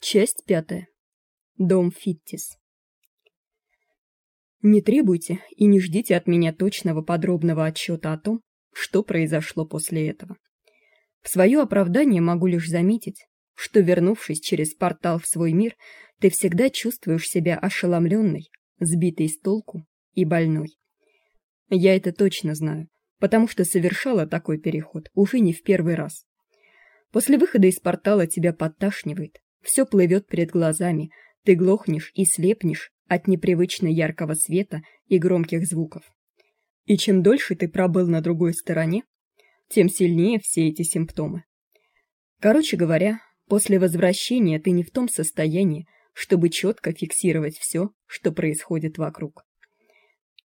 Часть пятая. Дом Фиттис. Не требуйте и не ждите от меня точного подробного отчета о том, что произошло после этого. В свое оправдание могу лишь заметить, что вернувшись через портал в свой мир, ты всегда чувствуешь себя ошеломленной, сбитой с толку и больной. Я это точно знаю, потому что совершала такой переход уже не в первый раз. После выхода из портала тебя подташнивает, все плывет перед глазами, ты глохнешь и слепнешь от непривычно яркого света и громких звуков. И чем дольше ты пробыл на другой стороне, тем сильнее все эти симптомы. Короче говоря, после возвращения ты не в том состоянии, чтобы четко фиксировать все, что происходит вокруг.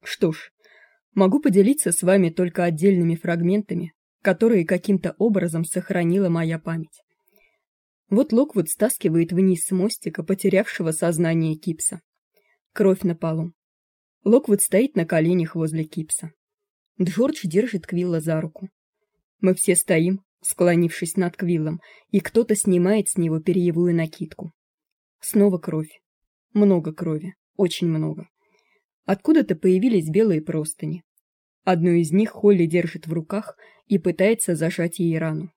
Что ж, могу поделиться с вами только отдельными фрагментами, которые каким-то образом сохранила моя память. Вот Локвуд стаскивает вниз с мостика потерявшего сознание Кипса. Кровь на полу. Локвуд стоит на коленях возле Кипса. Джордж держит Квилла за руку. Мы все стоим, склонившись над Квиллом, и кто-то снимает с него перьевую накидку. Снова кровь. Много крови, очень много. Откуда-то появились белые простыни. Одну из них Холли держит в руках и пытается зажать ей рану.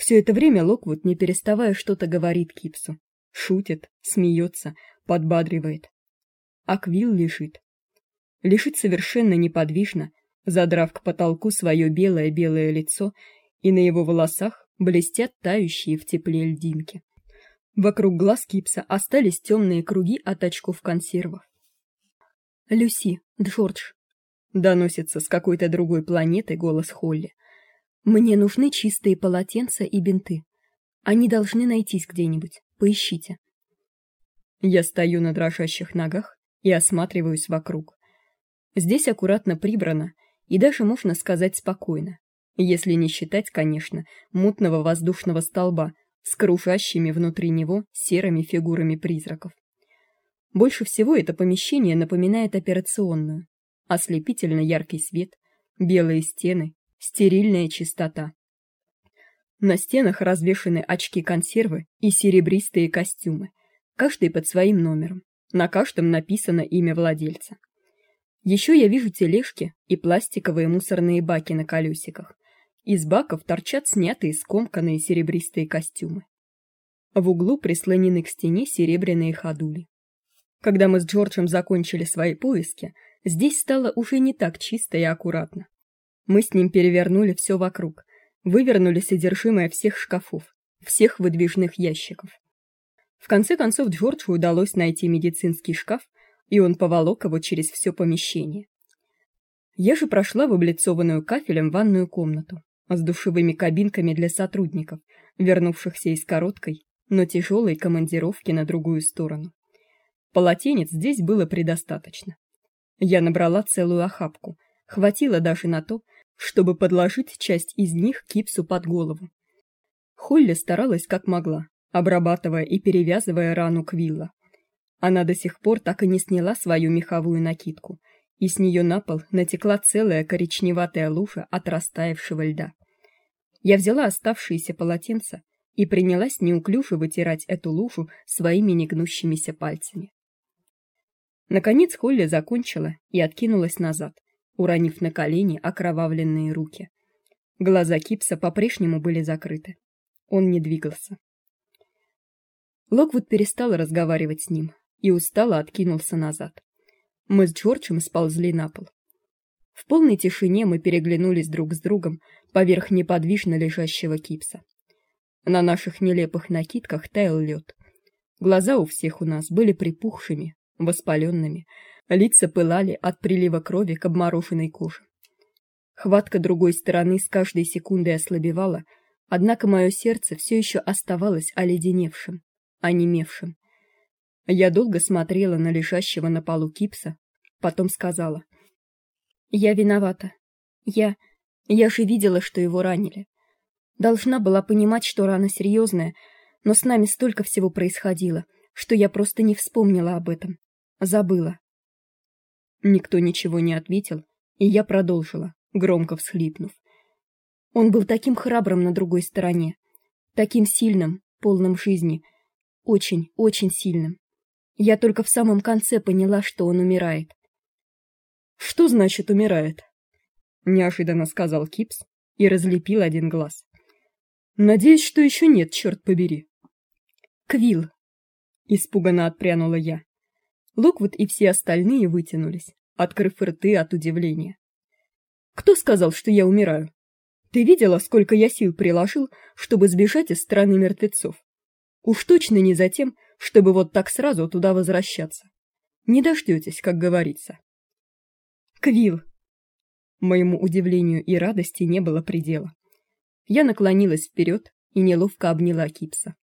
Все это время Локвуд, не переставая, что-то говорит Кипсу. Шутит, смеется, подбадривает. А Квилл лежит. Лежит совершенно неподвижно, задрав к потолку свое белое-белое лицо, и на его волосах блестят тающие в тепле льдинки. Вокруг глаз Кипса остались темные круги от очков консервов. «Люси, Джордж», — доносится с какой-то другой планеты голос Холли. Мне нужны чистые полотенца и бинты. Они должны найтись где-нибудь. Поищите. Я стою на дрожащих ногах и осматриваюсь вокруг. Здесь аккуратно прибрано и даже можно сказать спокойно, если не считать, конечно, мутного воздушного столба с кружащими внутри него серыми фигурами призраков. Больше всего это помещение напоминает операционную. Ослепительно яркий свет, белые стены стерильная чистота. На стенах развешаны очки-консервы и серебристые костюмы, каждый под своим номером. На каждом написано имя владельца. Еще я вижу тележки и пластиковые мусорные баки на колесиках. Из баков торчат снятые скомканные серебристые костюмы. В углу прислонены к стене серебряные ходули. Когда мы с Джорджем закончили свои поиски, здесь стало уже не так чисто и аккуратно. Мы с ним перевернули все вокруг, вывернули содержимое всех шкафов, всех выдвижных ящиков. В конце концов Джорджу удалось найти медицинский шкаф, и он поволок его через все помещение. Я же прошла в облицованную кафелем ванную комнату с душевыми кабинками для сотрудников, вернувшихся из короткой, но тяжелой командировки на другую сторону. Полотенец здесь было предостаточно. Я набрала целую охапку, хватило даже на то, чтобы подложить часть из них Кипсу под голову. Холли старалась как могла, обрабатывая и перевязывая рану Квилла. Она до сих пор так и не сняла свою меховую накидку, и с нее на пол натекла целая коричневатая лужа от растаявшего льда. Я взяла оставшиеся полотенца и принялась неуклюже вытирать эту лужу своими негнущимися пальцами. Наконец Холли закончила и откинулась назад, уронив на колени окровавленные руки. Глаза Кипса по-прежнему были закрыты. Он не двигался. Локвуд перестал разговаривать с ним и устало откинулся назад. Мы с Джорджем сползли на пол. В полной тишине мы переглянулись друг с другом поверх неподвижно лежащего Кипса. На наших нелепых накидках таял лед. Глаза у всех у нас были припухшими, воспаленными, Лица пылали от прилива крови к обмороженной коже. Хватка другой стороны с каждой секундой ослабевала, однако мое сердце все еще оставалось оледеневшим, онемевшим. Я долго смотрела на лежащего на полу Кипса, потом сказала: "Я виновата. Я я же видела, что его ранили. Должна была понимать, что рана серьезная, но с нами столько всего происходило, что я просто не вспомнила об этом. Забыла. Никто ничего не ответил, и я продолжила, громко всхлипнув. Он был таким храбрым на другой стороне, таким сильным, полным жизни. очень, очень сильным. Я только в самом конце поняла, что он умирает. Что значит умирает? неожиданно сказал Кипс и разлепил один глаз. Надеюсь, что еще нет, черт побери. Квил. Испуганно отпрянула я. Локвуд и все остальные вытянулись, открыв рты от удивления. Кто сказал, что я умираю? Ты видела, сколько я сил приложил, чтобы сбежать из страны мертвецов? Уж точно не за тем, чтобы вот так сразу туда возвращаться. Не дождётесь, как говорится. Квил. Моему удивлению и радости не было предела. Я наклонилась вперед и неловко обняла Кипса.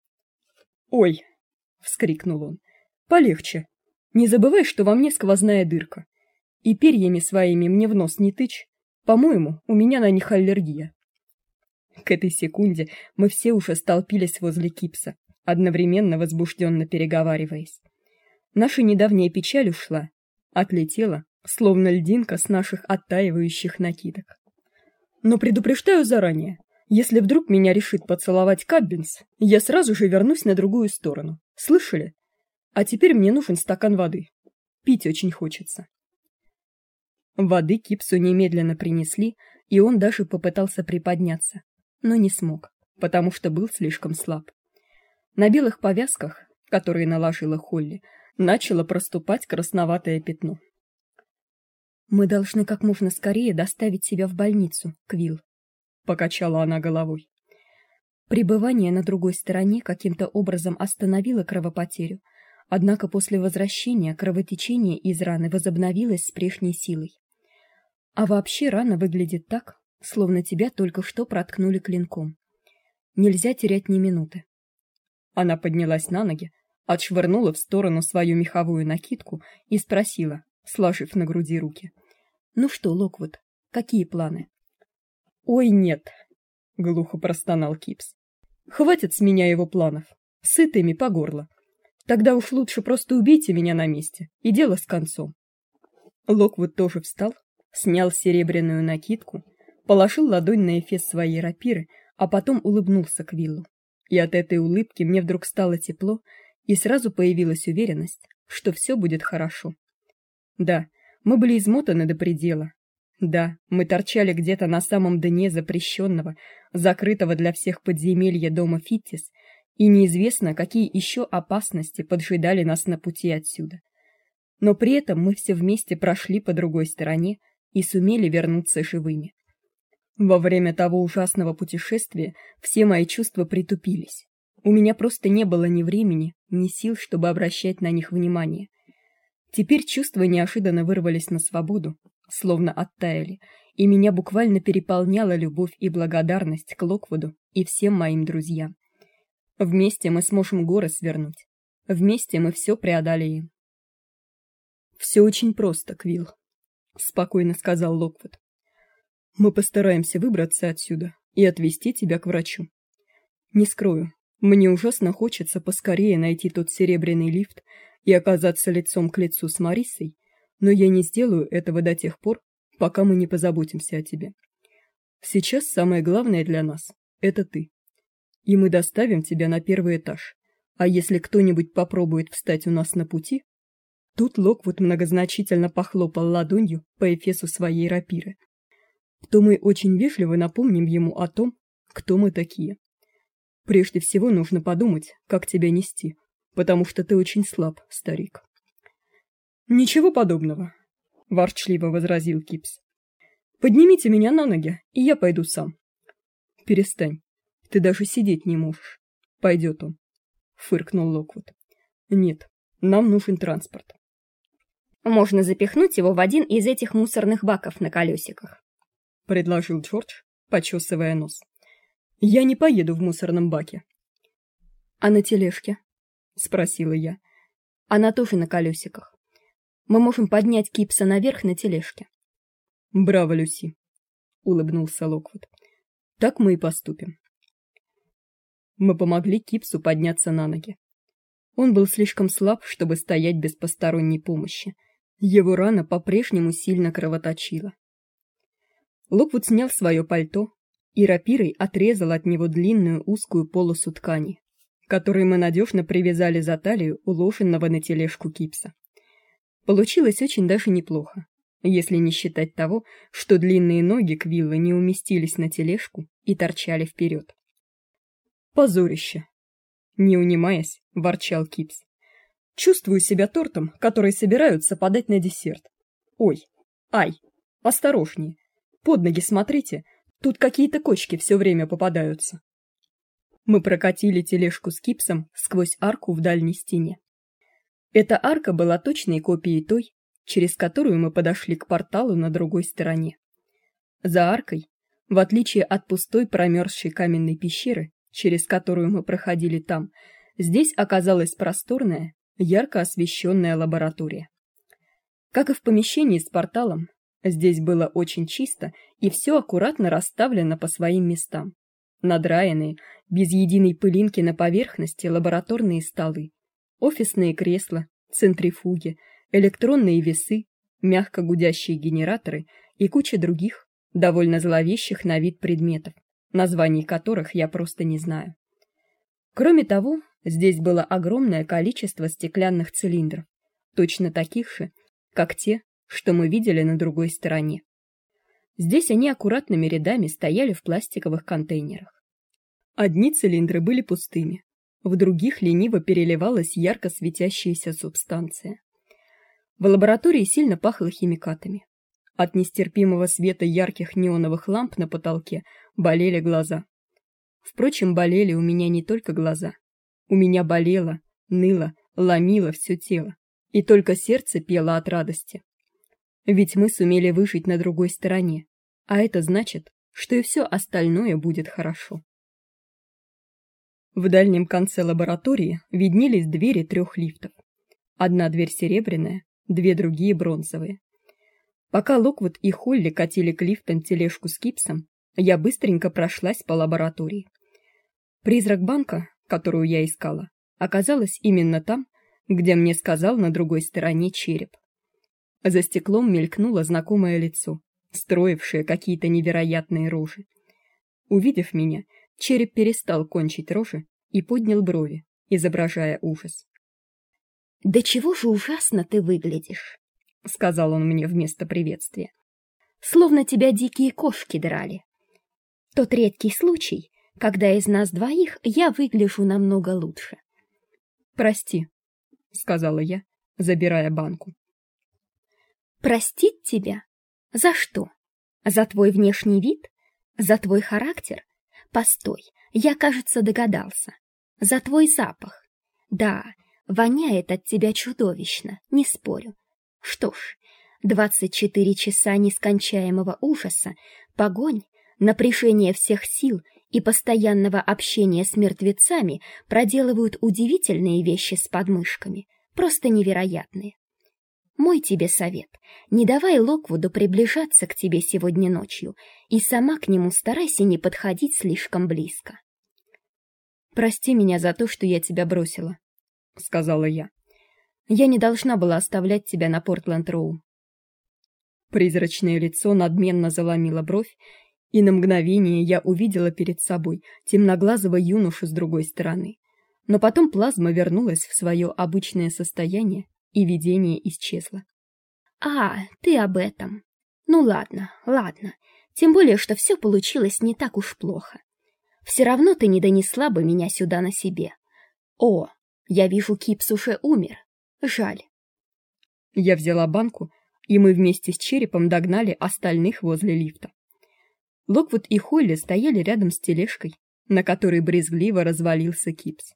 "Ой", вскрикнул он. "Полегче. Не забывай, что во мне сквозная дырка. И перьями своими мне в нос не тычь. По-моему, у меня на них аллергия". К этой секунде мы все уже столпились возле Кипса, одновременно возбужденно переговариваясь. Наша недавняя печаль ушла, отлетела, словно льдинка с наших оттаивающих накидок. Но предупреждаю заранее, если вдруг меня решит поцеловать Каббинс, я сразу же вернусь на другую сторону. Слышали? А теперь мне нужен стакан воды. Пить очень хочется. Воды Кипсу немедленно принесли, и он даже попытался приподняться, но не смог, потому что был слишком слаб. На белых повязках, которые наложила Холли, начало проступать красноватое пятно. Мы должны как можно скорее доставить себя в больницу, Квил, покачала она головой. Пребывание на другой стороне каким-то образом остановило кровопотерю, однако после возвращения кровотечение из раны возобновилось с прежней силой. А вообще рана выглядит так, словно тебя только что проткнули клинком. Нельзя терять ни минуты. Она поднялась на ноги, отшвырнула в сторону свою меховую накидку и спросила, сложив на груди руки: "Ну что, Локвуд, какие планы?" "Ой, нет", глухо простонал Кипс. "Хватит с меня его планов. Сытыми по горло. Тогда уж лучше просто убейте меня на месте, и дело с концом". Локвуд тоже встал, снял серебряную накидку, положил ладонь на эфес своей рапиры, а потом улыбнулся Квиллу. И от этой улыбки мне вдруг стало тепло, и сразу появилась уверенность, что все будет хорошо. Да, мы были измотаны до предела. Да, мы торчали где-то на самом дне запрещенного, закрытого для всех подземелья дома Фиттис, и неизвестно, какие еще опасности поджидали нас на пути отсюда. Но при этом мы все вместе прошли по другой стороне и сумели вернуться живыми. Во время того ужасного путешествия все мои чувства притупились. У меня просто не было ни времени, ни сил, чтобы обращать на них внимание. Теперь чувства неожиданно вырвались на свободу, словно оттаяли, и меня буквально переполняла любовь и благодарность к Локвуду и всем моим друзьям. Вместе мы сможем горы свернуть. Вместе мы все преодолеем. Все очень просто, Квилл, спокойно сказал Локвуд. Мы постараемся выбраться отсюда и отвезти тебя к врачу. Не скрою, мне ужасно хочется поскорее найти тот серебряный лифт и оказаться лицом к лицу с Марисой, но я не сделаю этого до тех пор, пока мы не позаботимся о тебе. Сейчас самое главное для нас это ты. И мы доставим тебя на первый этаж. А если кто-нибудь попробует встать у нас на пути, тут Локвуд многозначительно похлопал ладонью по эфесу своей рапиры то мы очень вежливо напомним ему о том, кто мы такие. Прежде всего нужно подумать, как тебя нести, потому что ты очень слаб, старик. Ничего подобного, ворчливо возразил Кипс. Поднимите меня на ноги, и я пойду сам. Перестань. Ты даже сидеть не можешь. Пойдет он, фыркнул Локвуд. Нет, нам нужен транспорт. Можно запихнуть его в один из этих мусорных баков на колесиках предложил Джордж, почесывая нос. Я не поеду в мусорном баке. А на тележке? спросила я. Она тоже на колесиках. Мы можем поднять Кипса наверх на тележке. Браво, Люси, улыбнулся Локвуд. Так мы и поступим. Мы помогли Кипсу подняться на ноги. Он был слишком слаб, чтобы стоять без посторонней помощи. Его рана по-прежнему сильно кровоточила. Локвуд снял свое пальто и рапирой отрезал от него длинную узкую полосу ткани. который мы надежно привязали за талию уложенного на тележку кипса. Получилось очень даже неплохо, если не считать того, что длинные ноги Квилла не уместились на тележку и торчали вперед. Позорище, не унимаясь, ворчал Кипс. Чувствую себя тортом, который собираются подать на десерт. Ой, ай, осторожнее. Под ноги смотрите, тут какие-то кочки все время попадаются. Мы прокатили тележку с Кипсом сквозь арку в дальней стене. Эта арка была точной копией той, через которую мы подошли к порталу на другой стороне. За аркой, в отличие от пустой промерзшей каменной пещеры, через которую мы проходили там, здесь оказалась просторная, ярко освещенная лаборатория. Как и в помещении с порталом, здесь было очень чисто и все аккуратно расставлено по своим местам. Надраенные, без единой пылинки на поверхности лабораторные столы, офисные кресла, центрифуги, электронные весы, мягко гудящие генераторы и куча других, довольно зловещих на вид предметов, названий которых я просто не знаю. Кроме того, здесь было огромное количество стеклянных цилиндров, точно таких же, как те, что мы видели на другой стороне. Здесь они аккуратными рядами стояли в пластиковых контейнерах. Одни цилиндры были пустыми, в других лениво переливалась ярко светящаяся субстанция. В лаборатории сильно пахло химикатами. От нестерпимого света ярких неоновых ламп на потолке болели глаза. Впрочем, болели у меня не только глаза. У меня болело, ныло, ломило все тело, и только сердце пело от радости. Ведь мы сумели выжить на другой стороне, а это значит, что и все остальное будет хорошо. В дальнем конце лаборатории виднелись двери трех лифтов. Одна дверь серебряная, две другие бронзовые. Пока Локвуд и Холли катили к лифтам тележку с кипсом, я быстренько прошлась по лаборатории. Призрак банка, которую я искала, оказалась именно там, где мне сказал на другой стороне череп. За стеклом мелькнуло знакомое лицо, строившее какие-то невероятные рожи. Увидев меня, череп перестал кончить рожи и поднял брови, изображая ужас. Да чего же ужасно ты выглядишь, сказал он мне вместо приветствия. Словно тебя дикие кошки драли. Тот редкий случай, когда из нас двоих я выгляжу намного лучше. Прости, сказала я, забирая банку. Простить тебя? За что? За твой внешний вид? За твой характер? Постой, я, кажется, догадался. За твой запах. Да, Воняет от тебя чудовищно, не спорю. Что ж, двадцать четыре часа нескончаемого ужаса, погонь, напряжение всех сил и постоянного общения с мертвецами проделывают удивительные вещи с подмышками, просто невероятные. Мой тебе совет: не давай Локвуду приближаться к тебе сегодня ночью, и сама к нему старайся не подходить слишком близко. Прости меня за то, что я тебя бросила, сказала я. Я не должна была оставлять тебя на Портленд-Роу. Призрачное лицо надменно заломило бровь, и на мгновение я увидела перед собой темноглазого юношу с другой стороны. Но потом плазма вернулась в свое обычное состояние, и видение исчезло. А, ты об этом. Ну ладно, ладно. Тем более, что все получилось не так уж плохо. Все равно ты не донесла бы меня сюда на себе. О, я вижу, Кипс уже умер. Жаль. Я взяла банку, и мы вместе с черепом догнали остальных возле лифта. Локвуд и Холли стояли рядом с тележкой, на которой брезгливо развалился Кипс.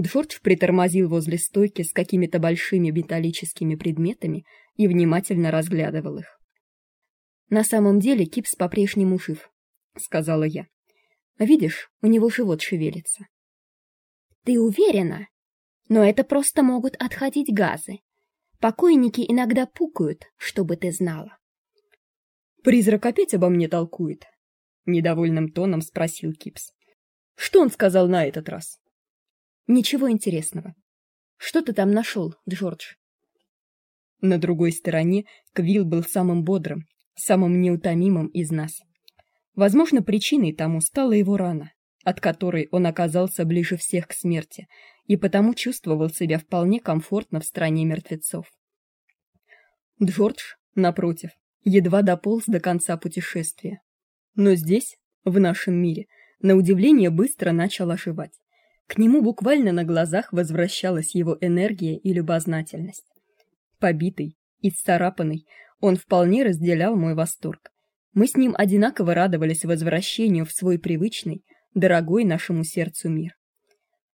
Джордж притормозил возле стойки с какими-то большими металлическими предметами и внимательно разглядывал их. На самом деле Кипс по-прежнему жив, сказала я. Видишь, у него живот шевелится. Ты уверена? Но это просто могут отходить газы. Покойники иногда пукают, чтобы ты знала. Призрак опять обо мне толкует, недовольным тоном спросил Кипс. Что он сказал на этот раз? Ничего интересного. Что ты там нашел, Джордж? На другой стороне Квилл был самым бодрым, самым неутомимым из нас. Возможно, причиной тому стала его рана, от которой он оказался ближе всех к смерти и потому чувствовал себя вполне комфортно в стране мертвецов. Джордж, напротив, едва дополз до конца путешествия. Но здесь, в нашем мире, на удивление быстро начал оживать. К нему буквально на глазах возвращалась его энергия и любознательность. Побитый, и исцарапанный, он вполне разделял мой восторг. Мы с ним одинаково радовались возвращению в свой привычный, дорогой нашему сердцу мир.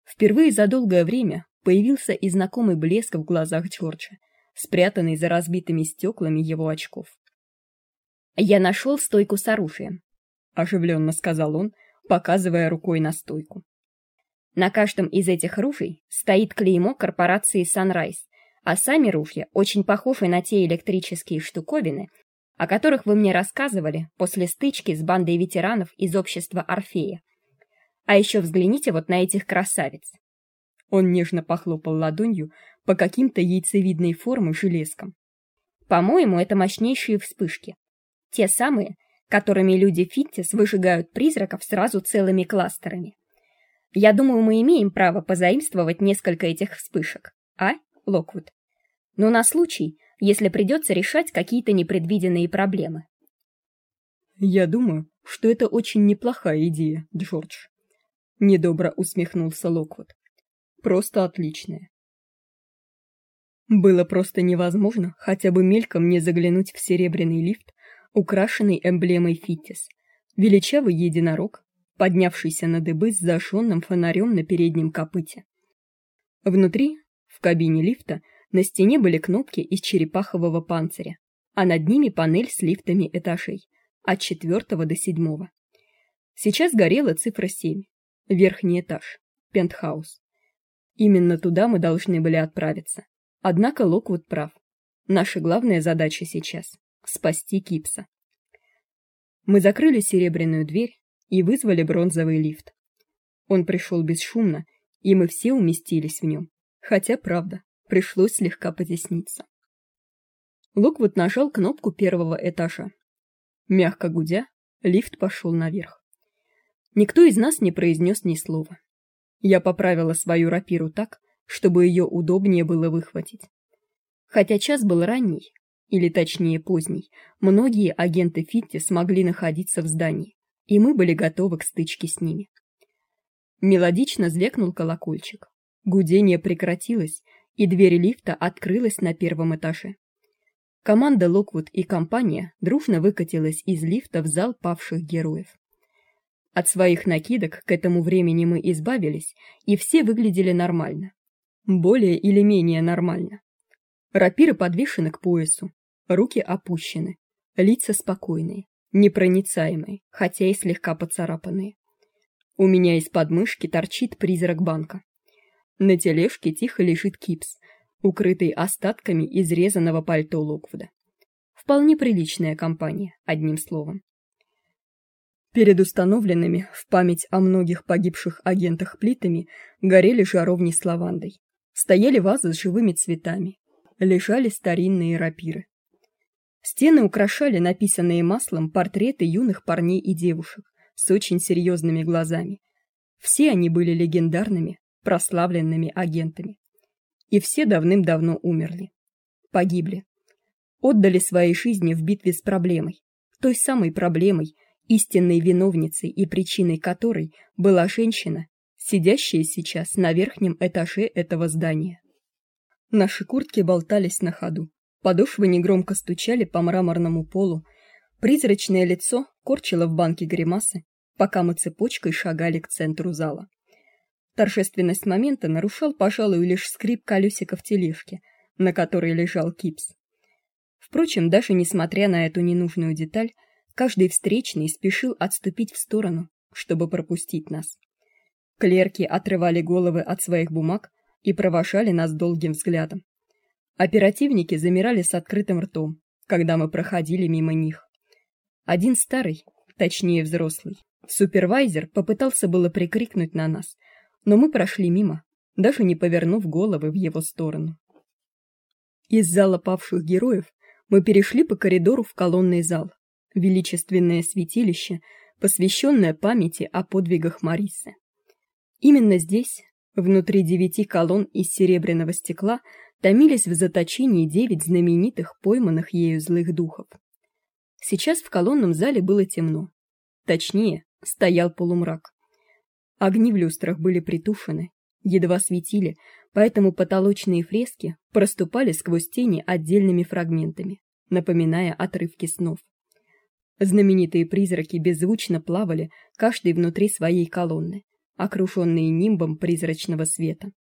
Впервые за долгое время появился и знакомый блеск в глазах Джорджа, спрятанный за разбитыми стеклами его очков. Я нашел стойку с оружием, оживленно сказал он, показывая рукой на стойку. На каждом из этих ружей стоит клеймо корпорации Sunrise, а сами ружья очень похожи на те электрические штуковины, о которых вы мне рассказывали после стычки с бандой ветеранов из общества Орфея. А еще взгляните вот на этих красавиц. Он нежно похлопал ладонью по каким-то яйцевидной формы железкам. По-моему, это мощнейшие вспышки. Те самые, которыми люди Фиттис выжигают призраков сразу целыми кластерами. Я думаю, мы имеем право позаимствовать несколько этих вспышек. А, Локвуд? Но на случай, если придется решать какие-то непредвиденные проблемы. Я думаю, что это очень неплохая идея, Джордж. Недобро усмехнулся Локвуд. Просто отличная. Было просто невозможно хотя бы мельком не заглянуть в серебряный лифт, украшенный эмблемой Фитис. Величавый единорог, поднявшийся на дыбы с зажженным фонарем на переднем копыте. Внутри, в кабине лифта, на стене были кнопки из черепахового панциря, а над ними панель с лифтами этажей от четвертого до седьмого. Сейчас горела цифра 7. Верхний этаж, пентхаус. Именно туда мы должны были отправиться. Однако Локвуд прав. Наша главная задача сейчас спасти Кипса. Мы закрыли серебряную дверь и вызвали бронзовый лифт. Он пришел бесшумно, и мы все уместились в нем. Хотя, правда, пришлось слегка потесниться. Локвуд нажал кнопку первого этажа. Мягко гудя, лифт пошел наверх. Никто из нас не произнес ни слова. Я поправила свою рапиру так, чтобы ее удобнее было выхватить. Хотя час был ранний, или точнее поздний, многие агенты Фитти смогли находиться в здании, и мы были готовы к стычке с ними. Мелодично звякнул колокольчик. Гудение прекратилось, и дверь лифта открылась на первом этаже. Команда Локвуд и компания дружно выкатилась из лифта в зал павших героев. От своих накидок к этому времени мы избавились, и все выглядели нормально. Более или менее нормально. Рапиры подвешены к поясу, руки опущены, лица спокойные, непроницаемые, хотя и слегка поцарапанные. У меня из подмышки торчит призрак банка. На тележке тихо лежит кипс, укрытый остатками изрезанного пальто Локвуда. Вполне приличная компания, одним словом. Перед установленными в память о многих погибших агентах плитами горели жаровни с лавандой. Стояли вазы с живыми цветами, лежали старинные рапиры. Стены украшали написанные маслом портреты юных парней и девушек с очень серьезными глазами. Все они были легендарными, прославленными агентами. И все давным-давно умерли. Погибли. Отдали свои жизни в битве с проблемой. Той самой проблемой, истинной виновницей и причиной которой была женщина, сидящая сейчас на верхнем этаже этого здания. Наши куртки болтались на ходу. Подошвы негромко стучали по мраморному полу. Призрачное лицо корчило в банке гримасы, пока мы цепочкой шагали к центру зала. Торжественность момента нарушал, пожалуй, лишь скрип колесиков тележки, на которой лежал Кипс. Впрочем, даже несмотря на эту ненужную деталь, каждый встречный спешил отступить в сторону, чтобы пропустить нас. Клерки отрывали головы от своих бумаг и провожали нас долгим взглядом. Оперативники замирали с открытым ртом, когда мы проходили мимо них. Один старый, точнее взрослый, супервайзер попытался было прикрикнуть на нас, но мы прошли мимо, даже не повернув головы в его сторону. Из зала павших героев мы перешли по коридору в колонный зал, величественное святилище, посвященная памяти о подвигах Марисы. Именно здесь, внутри девяти колонн из серебряного стекла, томились в заточении девять знаменитых пойманных ею злых духов. Сейчас в колонном зале было темно. Точнее, стоял полумрак. Огни в люстрах были притушены, едва светили, поэтому потолочные фрески проступали сквозь тени отдельными фрагментами, напоминая отрывки снов. Знаменитые призраки беззвучно плавали, каждый внутри своей колонны, окруженные нимбом призрачного света.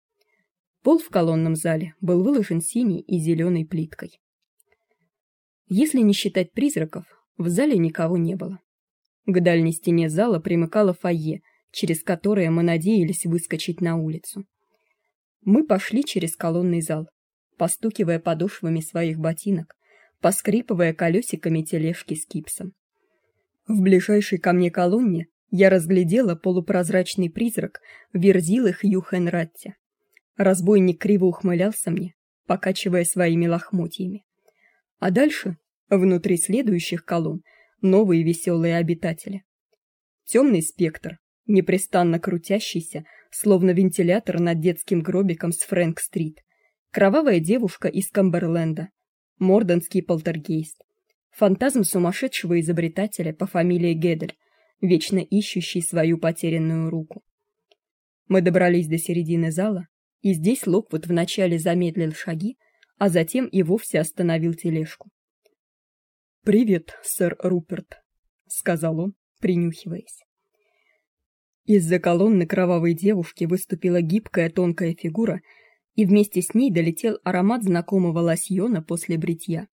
Пол в колонном зале был выложен синей и зеленой плиткой. Если не считать призраков, в зале никого не было. К дальней стене зала примыкало фойе, через которое мы надеялись выскочить на улицу. Мы пошли через колонный зал, постукивая подошвами своих ботинок, поскрипывая колесиками тележки с кипсом. В ближайшей ко мне колонне я разглядела полупрозрачный призрак Верзилы Хьюхенратти. Разбойник криво ухмылялся мне, покачивая своими лохмотьями. А дальше, внутри следующих колонн, новые веселые обитатели. Темный спектр, непрестанно крутящийся, словно вентилятор над детским гробиком с Фрэнк-стрит. Кровавая девушка из Камберленда. Морденский полтергейст. Фантазм сумасшедшего изобретателя по фамилии Гедель, вечно ищущий свою потерянную руку. Мы добрались до середины зала и здесь Локвуд вначале замедлил шаги, а затем и вовсе остановил тележку. "Привет, сэр Руперт", сказал он, принюхиваясь. Из-за колонны кровавой девушки выступила гибкая тонкая фигура, и вместе с ней долетел аромат знакомого лосьона после бритья.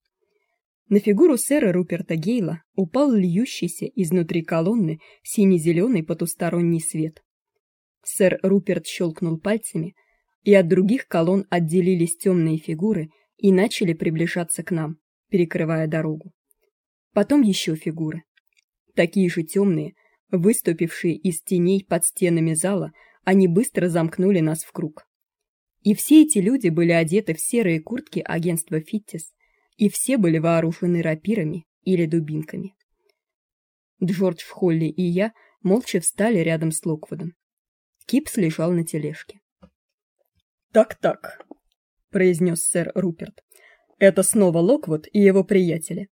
На фигуру сэра Руперта Гейла упал льющийся изнутри колонны сине-зеленый потусторонний свет. Сэр Руперт щелкнул пальцами, и от других колонн отделились темные фигуры и начали приближаться к нам, перекрывая дорогу. Потом еще фигуры. Такие же темные, выступившие из теней под стенами зала, они быстро замкнули нас в круг. И все эти люди были одеты в серые куртки агентства Фиттис, и все были вооружены рапирами или дубинками. Джордж Холли и я молча встали рядом с Локвудом. Кипс лежал на тележке. «Так-так», — произнес сэр Руперт. «Это снова Локвуд и его приятели.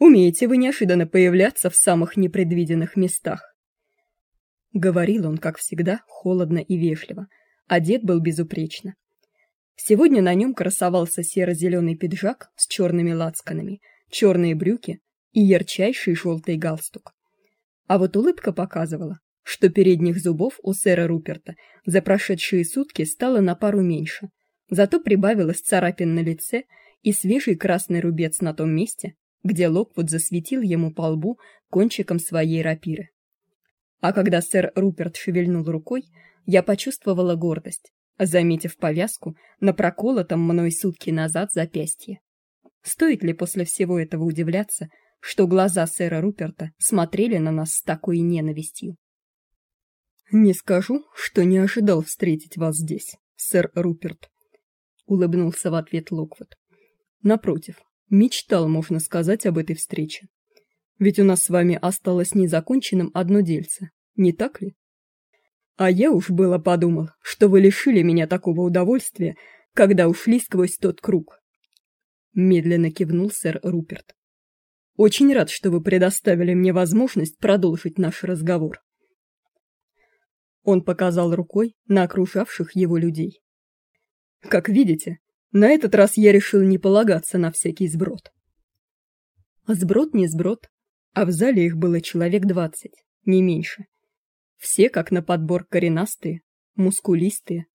Умеете вы неожиданно появляться в самых непредвиденных местах». Говорил он, как всегда, холодно и вежливо. Одет был безупречно. Сегодня на нем красовался серо-зеленый пиджак с черными лацканами, черные брюки и ярчайший желтый галстук. А вот улыбка показывала, что передних зубов у сэра Руперта за прошедшие сутки стало на пару меньше, зато прибавилось царапин на лице и свежий красный рубец на том месте, где Локвуд засветил ему по лбу кончиком своей рапиры. А когда сэр Руперт шевельнул рукой, я почувствовала гордость, заметив повязку на проколотом мной сутки назад запястье. Стоит ли после всего этого удивляться, что глаза сэра Руперта смотрели на нас с такой ненавистью? Не скажу, что не ожидал встретить вас здесь, сэр Руперт, улыбнулся в ответ Локвуд. Напротив, мечтал, можно сказать, об этой встрече. Ведь у нас с вами осталось незаконченным одно дельце, не так ли? А я уж было подумал, что вы лишили меня такого удовольствия, когда ушли сквозь тот круг. Медленно кивнул сэр Руперт. Очень рад, что вы предоставили мне возможность продолжить наш разговор. Он показал рукой на окружавших его людей. Как видите, на этот раз я решил не полагаться на всякий сброд. Сброд не сброд, а в зале их было человек двадцать, не меньше. Все как на подбор коренастые, мускулистые,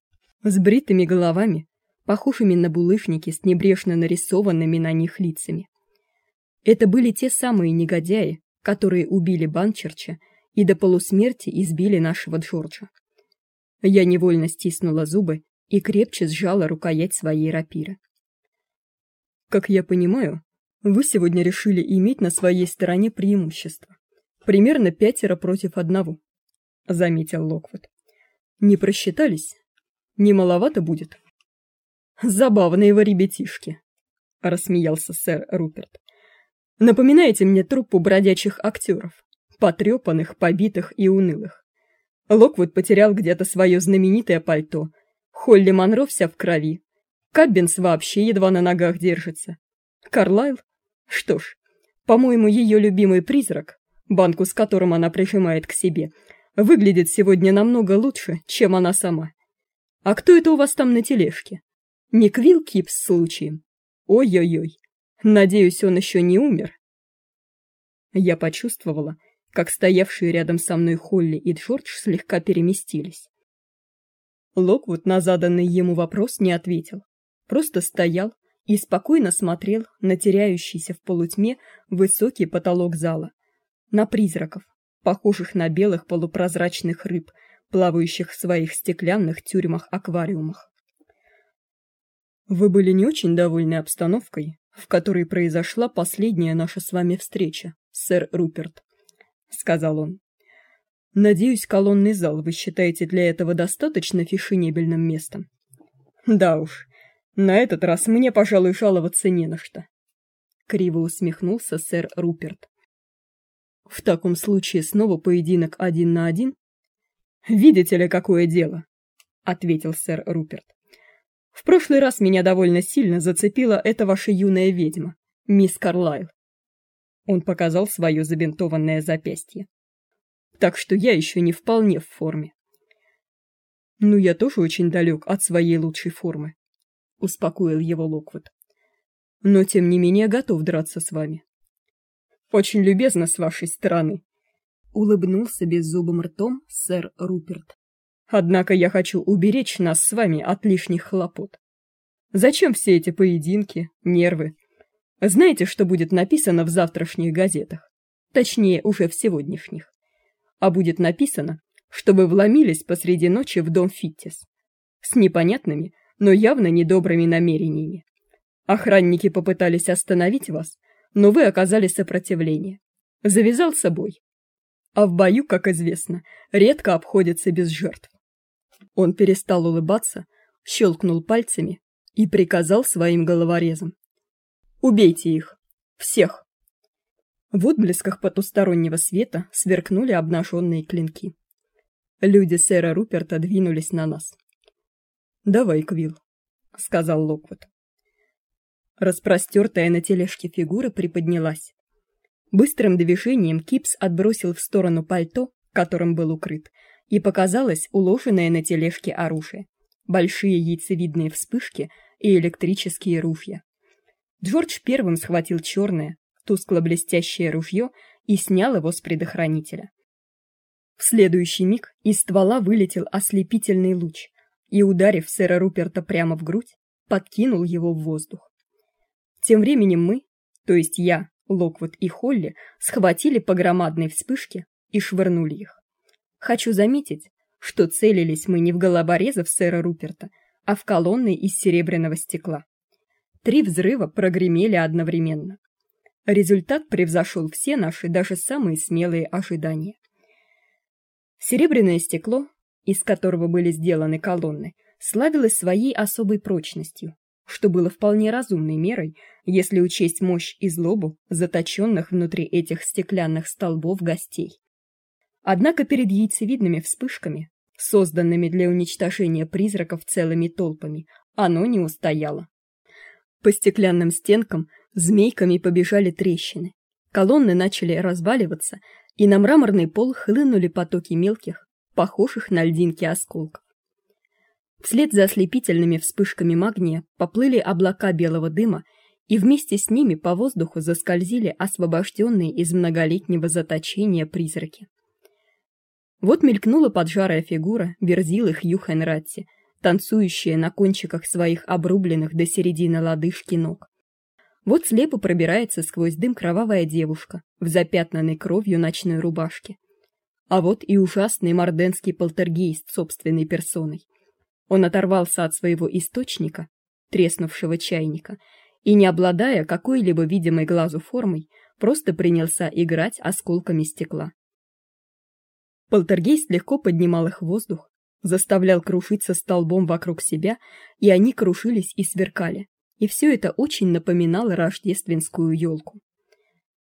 с бритыми головами, похожими на булыжники с небрежно нарисованными на них лицами. Это были те самые негодяи, которые убили Банчерча и до полусмерти избили нашего Джорджа. Я невольно стиснула зубы и крепче сжала рукоять своей рапиры. Как я понимаю, вы сегодня решили иметь на своей стороне преимущество. Примерно пятеро против одного, заметил Локвуд. Не просчитались? Не маловато будет. Забавные вы ребятишки, рассмеялся сэр Руперт. Напоминаете мне труппу бродячих актеров потрепанных, побитых и унылых. Локвуд потерял где-то свое знаменитое пальто. Холли Монро вся в крови. Каббинс вообще едва на ногах держится. Карлайл? Что ж, по-моему, ее любимый призрак, банку с которым она прижимает к себе, выглядит сегодня намного лучше, чем она сама. А кто это у вас там на тележке? Не Квилл Кипс случаем? Ой-ой-ой. Надеюсь, он еще не умер. Я почувствовала, как стоявшие рядом со мной Холли и Джордж слегка переместились. Локвуд на заданный ему вопрос не ответил, просто стоял и спокойно смотрел на теряющийся в полутьме высокий потолок зала, на призраков, похожих на белых полупрозрачных рыб, плавающих в своих стеклянных тюрьмах-аквариумах. Вы были не очень довольны обстановкой, в которой произошла последняя наша с вами встреча, сэр Руперт, сказал он. Надеюсь, колонный зал вы считаете для этого достаточно фешенебельным местом. Да уж. На этот раз мне, пожалуй, жаловаться не на что. Криво усмехнулся сэр Руперт. В таком случае снова поединок один на один? Видите ли, какое дело, ответил сэр Руперт. В прошлый раз меня довольно сильно зацепила эта ваша юная ведьма, мисс Карлайл. Он показал свое забинтованное запястье. Так что я еще не вполне в форме. Ну, я тоже очень далек от своей лучшей формы, успокоил его Локвуд. Но тем не менее готов драться с вами. Очень любезно с вашей стороны, улыбнулся беззубым ртом сэр Руперт. Однако я хочу уберечь нас с вами от лишних хлопот. Зачем все эти поединки, нервы? Знаете, что будет написано в завтрашних газетах? Точнее, уже в сегодняшних. А будет написано, что вы вломились посреди ночи в дом Фиттис. С непонятными, но явно недобрыми намерениями. Охранники попытались остановить вас, но вы оказали сопротивление. Завязал с собой. А в бою, как известно, редко обходится без жертв. Он перестал улыбаться, щелкнул пальцами и приказал своим головорезам. «Убейте их! Всех!» В отблесках потустороннего света сверкнули обнаженные клинки. Люди сэра Руперта двинулись на нас. «Давай, Квилл», — сказал Локвуд. Распростертая на тележке фигура приподнялась. Быстрым движением Кипс отбросил в сторону пальто, которым был укрыт, и показалось уложенное на тележке оружие. Большие яйцевидные вспышки и электрические ружья. Джордж первым схватил черное, тускло-блестящее ружье и снял его с предохранителя. В следующий миг из ствола вылетел ослепительный луч и, ударив сэра Руперта прямо в грудь, подкинул его в воздух. Тем временем мы, то есть я, Локвуд и Холли, схватили по громадной вспышке и швырнули их. Хочу заметить, что целились мы не в головорезов сэра Руперта, а в колонны из серебряного стекла. Три взрыва прогремели одновременно. Результат превзошел все наши даже самые смелые ожидания. Серебряное стекло, из которого были сделаны колонны, славилось своей особой прочностью, что было вполне разумной мерой, если учесть мощь и злобу заточенных внутри этих стеклянных столбов гостей. Однако перед яйцевидными вспышками, созданными для уничтожения призраков целыми толпами, оно не устояло. По стеклянным стенкам змейками побежали трещины. Колонны начали разваливаться, и на мраморный пол хлынули потоки мелких, похожих на льдинки осколков. Вслед за ослепительными вспышками магния поплыли облака белого дыма, и вместе с ними по воздуху заскользили освобожденные из многолетнего заточения призраки. Вот мелькнула поджарая фигура Верзилы Хьюхенратти, танцующая на кончиках своих обрубленных до середины лодыжки ног. Вот слепо пробирается сквозь дым кровавая девушка в запятнанной кровью ночной рубашке. А вот и ужасный морденский полтергейст собственной персоной. Он оторвался от своего источника, треснувшего чайника, и, не обладая какой-либо видимой глазу формой, просто принялся играть осколками стекла. Полтергейст легко поднимал их в воздух, заставлял крушиться столбом вокруг себя, и они крушились и сверкали. И все это очень напоминало рождественскую елку.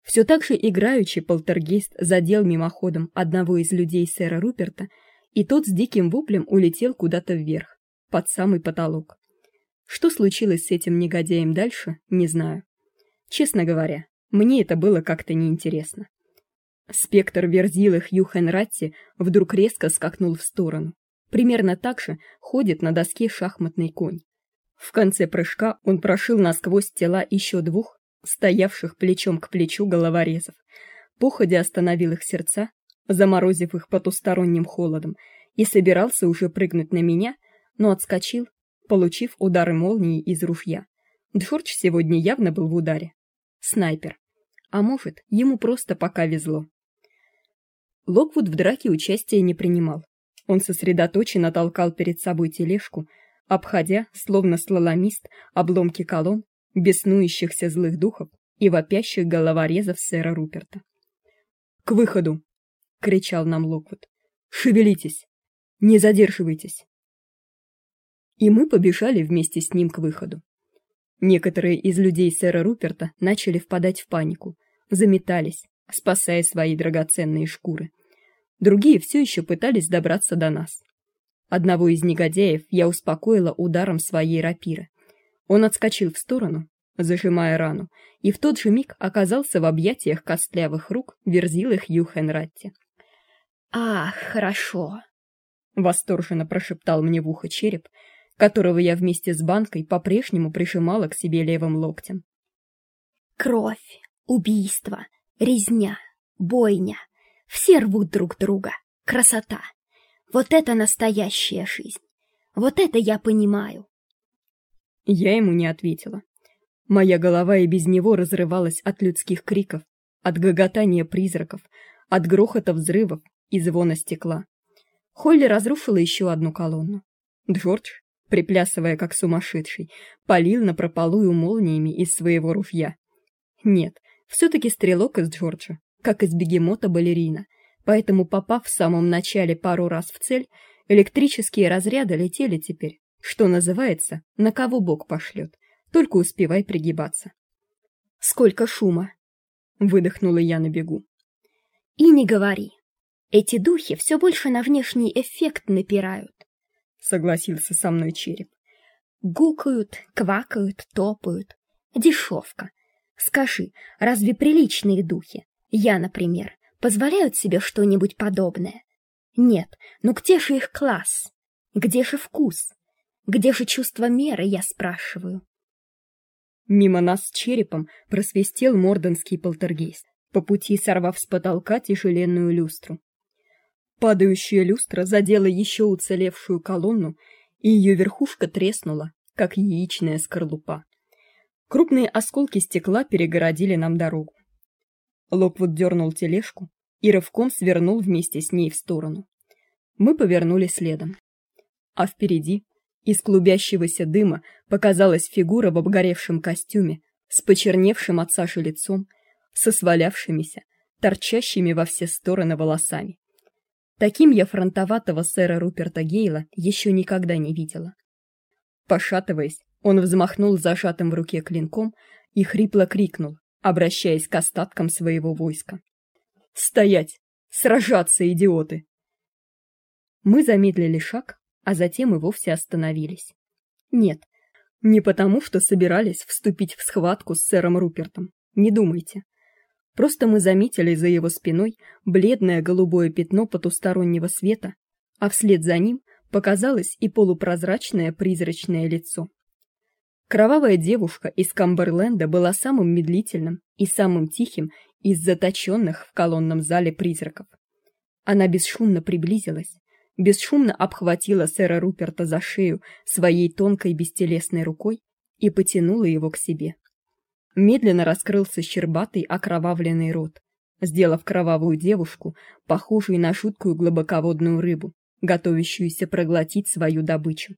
Все так же играючи полтергейст задел мимоходом одного из людей сэра Руперта, и тот с диким воплем улетел куда-то вверх, под самый потолок. Что случилось с этим негодяем дальше, не знаю. Честно говоря, мне это было как-то неинтересно. Спектр Верзилы Хью Хенратти вдруг резко скакнул в сторону. Примерно так же ходит на доске шахматный конь. В конце прыжка он прошил насквозь тела еще двух, стоявших плечом к плечу головорезов. Походя остановил их сердца, заморозив их потусторонним холодом, и собирался уже прыгнуть на меня, но отскочил, получив удары молнии из ружья. Джордж сегодня явно был в ударе. Снайпер. А может, ему просто пока везло. Локвуд в драке участия не принимал. Он сосредоточенно толкал перед собой тележку, обходя, словно слаломист, обломки колонн, беснующихся злых духов и вопящих головорезов сэра Руперта. «К выходу!» — кричал нам Локвуд. «Шевелитесь! Не задерживайтесь!» И мы побежали вместе с ним к выходу. Некоторые из людей сэра Руперта начали впадать в панику, заметались, спасая свои драгоценные шкуры. Другие все еще пытались добраться до нас. Одного из негодяев я успокоила ударом своей рапиры. Он отскочил в сторону, зажимая рану, и в тот же миг оказался в объятиях костлявых рук Верзилы Хью Хенратти. «Ах, хорошо!» — восторженно прошептал мне в ухо череп, которого я вместе с банкой по-прежнему прижимала к себе левым локтем. «Кровь, убийство, резня, бойня — все рвут друг друга. Красота. Вот это настоящая жизнь. Вот это я понимаю. Я ему не ответила. Моя голова и без него разрывалась от людских криков, от гоготания призраков, от грохота взрывов и звона стекла. Холли разрушила еще одну колонну. Джордж, приплясывая как сумасшедший, полил на напропалую молниями из своего ружья. Нет, все-таки стрелок из Джорджа как из бегемота балерина, поэтому, попав в самом начале пару раз в цель, электрические разряды летели теперь, что называется, на кого Бог пошлет, только успевай пригибаться. «Сколько шума!» — выдохнула я на бегу. «И не говори. Эти духи все больше на внешний эффект напирают», — согласился со мной череп. «Гукают, квакают, топают. Дешевка. Скажи, разве приличные духи я, например, позволяют себе что-нибудь подобное? Нет, ну где же их класс? Где же вкус? Где же чувство меры, я спрашиваю? Мимо нас черепом просвистел морденский полтергейст, по пути сорвав с потолка тяжеленную люстру. Падающая люстра задела еще уцелевшую колонну, и ее верхушка треснула, как яичная скорлупа. Крупные осколки стекла перегородили нам дорогу. Локвуд дернул тележку и рывком свернул вместе с ней в сторону. Мы повернули следом. А впереди, из клубящегося дыма, показалась фигура в обгоревшем костюме, с почерневшим от Саши лицом, со свалявшимися, торчащими во все стороны волосами. Таким я фронтоватого сэра Руперта Гейла еще никогда не видела. Пошатываясь, он взмахнул зажатым в руке клинком и хрипло крикнул, обращаясь к остаткам своего войска. «Стоять! Сражаться, идиоты!» Мы замедлили шаг, а затем и вовсе остановились. Нет, не потому, что собирались вступить в схватку с сэром Рупертом. Не думайте. Просто мы заметили за его спиной бледное голубое пятно потустороннего света, а вслед за ним показалось и полупрозрачное призрачное лицо. Кровавая девушка из Камберленда была самым медлительным и самым тихим из заточенных в колонном зале призраков. Она бесшумно приблизилась, бесшумно обхватила сэра Руперта за шею своей тонкой бестелесной рукой и потянула его к себе. Медленно раскрылся щербатый окровавленный рот, сделав кровавую девушку похожей на жуткую глубоководную рыбу, готовящуюся проглотить свою добычу.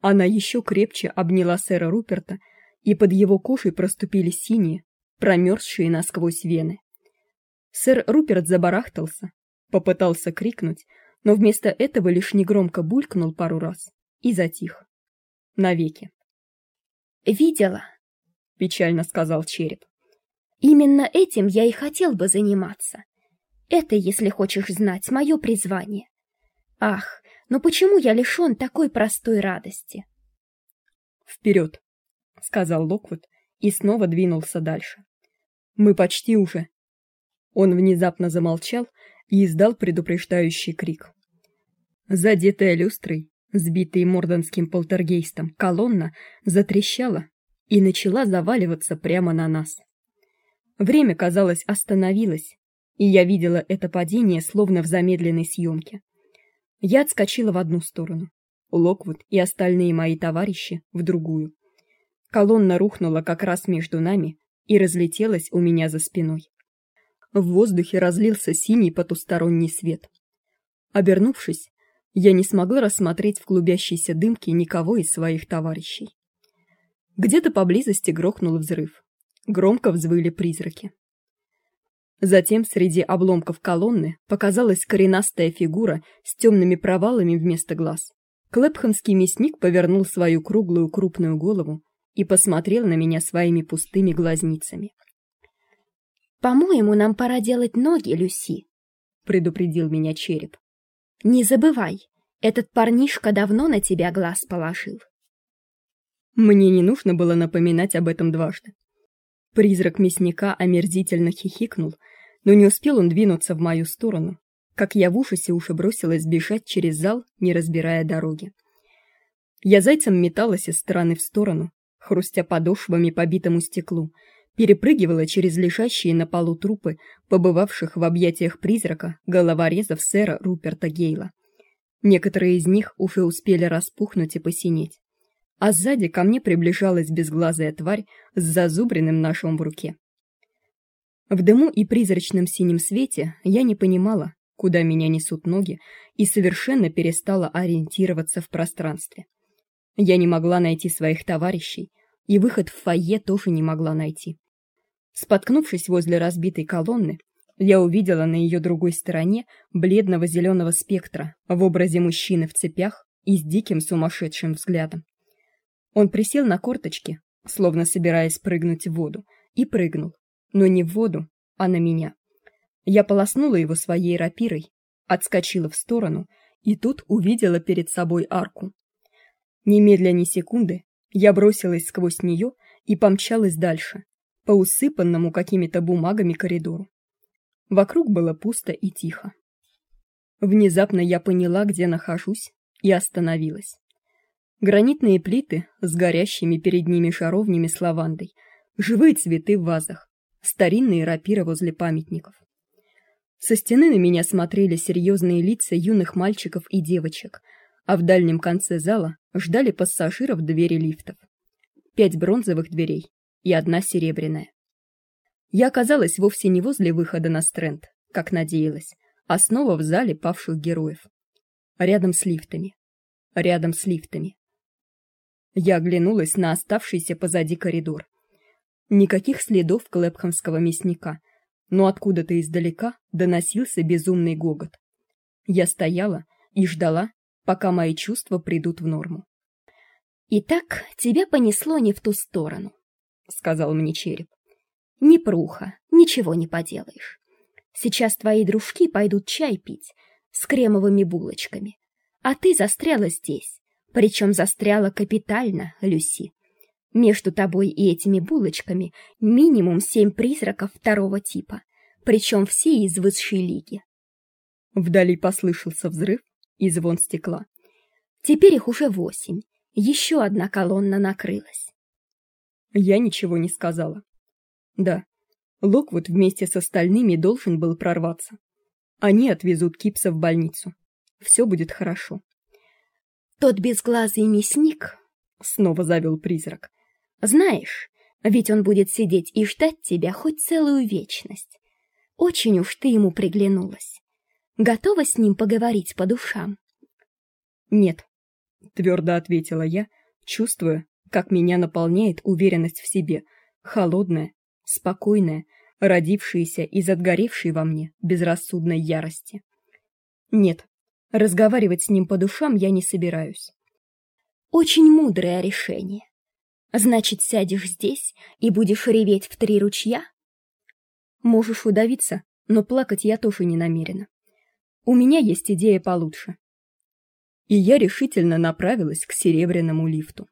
Она еще крепче обняла сэра Руперта, и под его кожей проступили синие, промерзшие насквозь вены. Сэр Руперт забарахтался, попытался крикнуть, но вместо этого лишь негромко булькнул пару раз и затих. Навеки. «Видела?» — печально сказал череп. Именно этим я и хотел бы заниматься. Это, если хочешь знать, мое призвание. Ах, но почему я лишён такой простой радости? Вперед, сказал Локвуд и снова двинулся дальше. Мы почти уже. Он внезапно замолчал и издал предупреждающий крик. Задетая люстрой, сбитая мордонским полтергейстом, колонна затрещала и начала заваливаться прямо на нас. Время, казалось, остановилось, и я видела это падение словно в замедленной съемке. Я отскочила в одну сторону, Локвуд и остальные мои товарищи в другую. Колонна рухнула как раз между нами и разлетелась у меня за спиной. В воздухе разлился синий потусторонний свет. Обернувшись, я не смогла рассмотреть в клубящейся дымке никого из своих товарищей. Где-то поблизости грохнул взрыв. Громко взвыли призраки. Затем среди обломков колонны показалась коренастая фигура с темными провалами вместо глаз. Клэпхэмский мясник повернул свою круглую крупную голову и посмотрел на меня своими пустыми глазницами. «По-моему, нам пора делать ноги, Люси», — предупредил меня череп. «Не забывай, этот парнишка давно на тебя глаз положил». Мне не нужно было напоминать об этом дважды. Призрак мясника омерзительно хихикнул, но не успел он двинуться в мою сторону, как я в ужасе уже бросилась бежать через зал, не разбирая дороги. Я зайцем металась из стороны в сторону, хрустя подошвами по битому стеклу, перепрыгивала через лежащие на полу трупы, побывавших в объятиях призрака, головорезов сэра Руперта Гейла. Некоторые из них уже успели распухнуть и посинеть а сзади ко мне приближалась безглазая тварь с зазубренным ножом в руке. В дыму и призрачном синем свете я не понимала, куда меня несут ноги, и совершенно перестала ориентироваться в пространстве. Я не могла найти своих товарищей, и выход в фойе тоже не могла найти. Споткнувшись возле разбитой колонны, я увидела на ее другой стороне бледного зеленого спектра в образе мужчины в цепях и с диким сумасшедшим взглядом. Он присел на корточки, словно собираясь прыгнуть в воду, и прыгнул, но не в воду, а на меня. Я полоснула его своей рапирой, отскочила в сторону и тут увидела перед собой арку. Немедля ни секунды я бросилась сквозь нее и помчалась дальше, по усыпанному какими-то бумагами коридору. Вокруг было пусто и тихо. Внезапно я поняла, где нахожусь, и остановилась. Гранитные плиты с горящими перед ними шаровнями с лавандой, живые цветы в вазах, старинные рапиры возле памятников. Со стены на меня смотрели серьезные лица юных мальчиков и девочек, а в дальнем конце зала ждали пассажиров двери лифтов. Пять бронзовых дверей и одна серебряная. Я оказалась вовсе не возле выхода на стренд, как надеялась, а снова в зале павших героев. Рядом с лифтами. Рядом с лифтами. Я оглянулась на оставшийся позади коридор. Никаких следов клэпхамского мясника, но откуда-то издалека доносился безумный гогот. Я стояла и ждала, пока мои чувства придут в норму. «Итак, тебя понесло не в ту сторону», — сказал мне череп. «Не пруха, ничего не поделаешь. Сейчас твои дружки пойдут чай пить с кремовыми булочками, а ты застряла здесь, причем застряла капитально, Люси. Между тобой и этими булочками минимум семь призраков второго типа, причем все из высшей лиги. Вдали послышался взрыв и звон стекла. Теперь их уже восемь. Еще одна колонна накрылась. Я ничего не сказала. Да, Локвуд вместе с остальными должен был прорваться. Они отвезут Кипса в больницу. Все будет хорошо. Тот безглазый мясник, снова завел призрак. Знаешь, ведь он будет сидеть и ждать тебя хоть целую вечность. Очень уж ты ему приглянулась. Готова с ним поговорить по душам? Нет, твердо ответила я, чувствуя, как меня наполняет уверенность в себе, холодная, спокойная, родившаяся из отгоревшей во мне безрассудной ярости. Нет, Разговаривать с ним по душам я не собираюсь. Очень мудрое решение. Значит, сядешь здесь и будешь реветь в три ручья? Можешь удавиться, но плакать я тоже не намерена. У меня есть идея получше. И я решительно направилась к серебряному лифту.